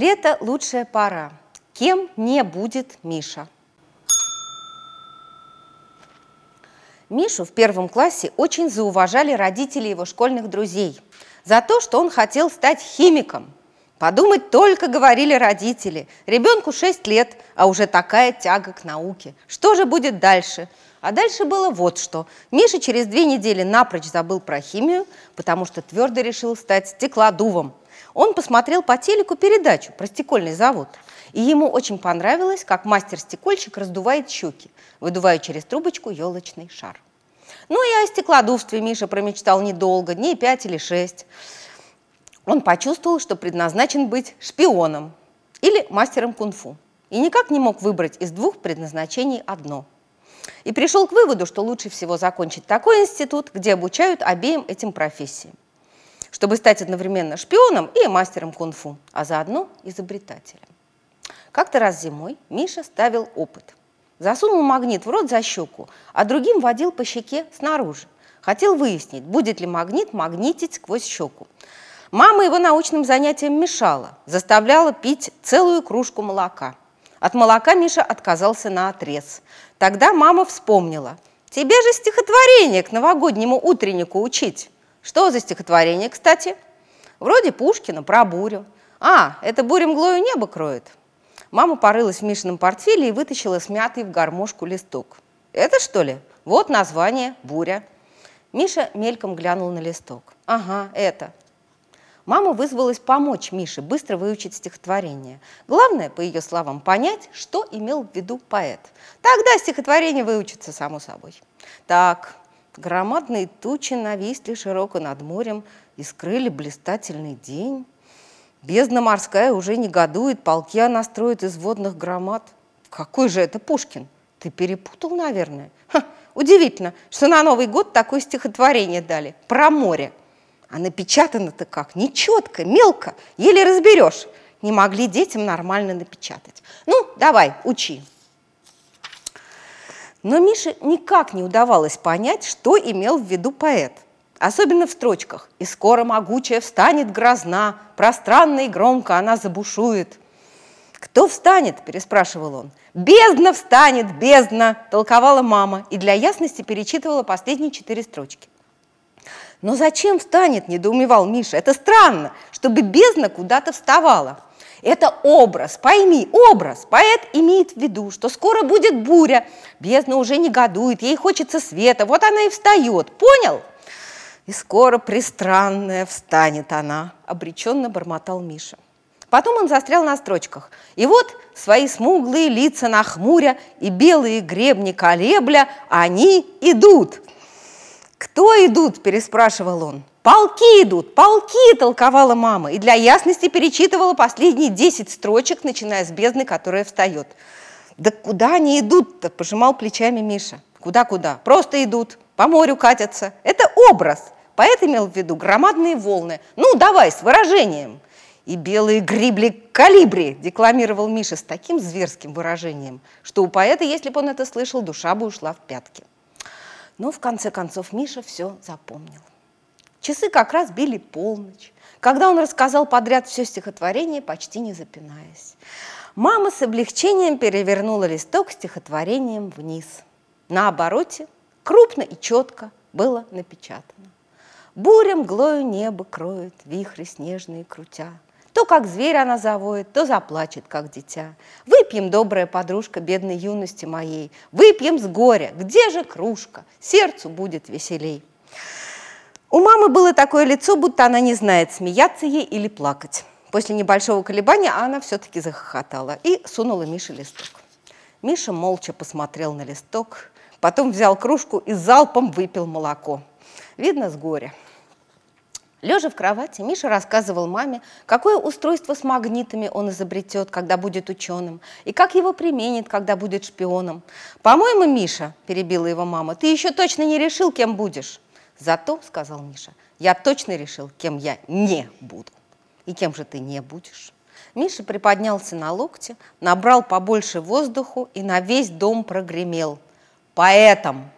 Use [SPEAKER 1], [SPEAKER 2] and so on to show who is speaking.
[SPEAKER 1] Лето – лучшая пора. Кем не будет Миша? Мишу в первом классе очень зауважали родители его школьных друзей за то, что он хотел стать химиком. Подумать только говорили родители. Ребенку 6 лет, а уже такая тяга к науке. Что же будет дальше? А дальше было вот что. Миша через две недели напрочь забыл про химию, потому что твердо решил стать стеклодувом. Он посмотрел по телеку передачу про стекольный завод. И ему очень понравилось, как мастер-стекольщик раздувает щеки, выдувая через трубочку елочный шар. Ну и о стеклодувстве Миша промечтал недолго, дней пять или шесть. Он почувствовал, что предназначен быть шпионом или мастером кунг-фу. И никак не мог выбрать из двух предназначений одно. И пришел к выводу, что лучше всего закончить такой институт, где обучают обеим этим профессиям чтобы стать одновременно шпионом и мастером кунг-фу, а заодно изобретателем. Как-то раз зимой Миша ставил опыт. Засунул магнит в рот за щеку, а другим водил по щеке снаружи. Хотел выяснить, будет ли магнит магнитить сквозь щеку. Мама его научным занятиям мешала, заставляла пить целую кружку молока. От молока Миша отказался на отрез. Тогда мама вспомнила. «Тебе же стихотворение к новогоднему утреннику учить». Что за стихотворение, кстати? Вроде Пушкина про бурю. А, это буря мглою небо кроет. Мама порылась в Мишином портфеле и вытащила смятый в гармошку листок. Это что ли? Вот название «Буря». Миша мельком глянул на листок. Ага, это. Мама вызвалась помочь Мише быстро выучить стихотворение. Главное, по ее словам, понять, что имел в виду поэт. Тогда стихотворение выучится само собой. Так, Громадные тучи нависли широко над морем и скрыли блистательный день. Бездна морская уже негодует, полки она строит из водных громад. Какой же это Пушкин? Ты перепутал, наверное. Ха, удивительно, что на Новый год такое стихотворение дали про море. А напечатано-то как? Нечетко, мелко, еле разберешь. Не могли детям нормально напечатать. Ну, давай, учи. Но Мише никак не удавалось понять, что имел в виду поэт. Особенно в строчках «И скоро могучая встанет грозна, пространно и громко она забушует». «Кто встанет?» – переспрашивал он. «Бездна встанет, бездна!» – толковала мама и для ясности перечитывала последние четыре строчки. «Но зачем встанет?» – недоумевал Миша. «Это странно, чтобы бездна куда-то вставала». Это образ, пойми, образ. Поэт имеет в виду, что скоро будет буря, бездна уже негодует, ей хочется света, вот она и встает, понял? И скоро пристранная встанет она, обреченно бормотал Миша. Потом он застрял на строчках. И вот свои смуглые лица нахмуря и белые гребни колебля, они идут. «Кто идут?» – переспрашивал он. «Полки идут, полки!» – толковала мама и для ясности перечитывала последние десять строчек, начиная с бездны, которая встает. «Да куда они идут-то?» – пожимал плечами Миша. «Куда-куда? Просто идут, по морю катятся. Это образ!» Поэт имел в виду громадные волны. «Ну, давай, с выражением!» «И белые грибли калибри!» – декламировал Миша с таким зверским выражением, что у поэта, если бы он это слышал, душа бы ушла в пятки. Но в конце концов Миша все запомнил. Часы как раз били полночь, когда он рассказал подряд все стихотворение, почти не запинаясь. Мама с облегчением перевернула листок стихотворением вниз. На обороте крупно и четко было напечатано. Буря мглою небо кроет, вихри снежные крутя. То, как зверь она завоет, то заплачет, как дитя. Выпьем, добрая подружка бедной юности моей, Выпьем с горя, где же кружка? Сердцу будет веселей. У мамы было такое лицо, будто она не знает, смеяться ей или плакать. После небольшого колебания она все-таки захохотала и сунула Мише листок. Миша молча посмотрел на листок, потом взял кружку и залпом выпил молоко. Видно, с горя. Лежа в кровати, Миша рассказывал маме, какое устройство с магнитами он изобретет, когда будет ученым, и как его применит, когда будет шпионом. «По-моему, Миша», – перебила его мама, – «ты еще точно не решил, кем будешь». «Зато», – сказал Миша, – «я точно решил, кем я не буду». «И кем же ты не будешь?» Миша приподнялся на локте, набрал побольше воздуху и на весь дом прогремел. «Поэтом!»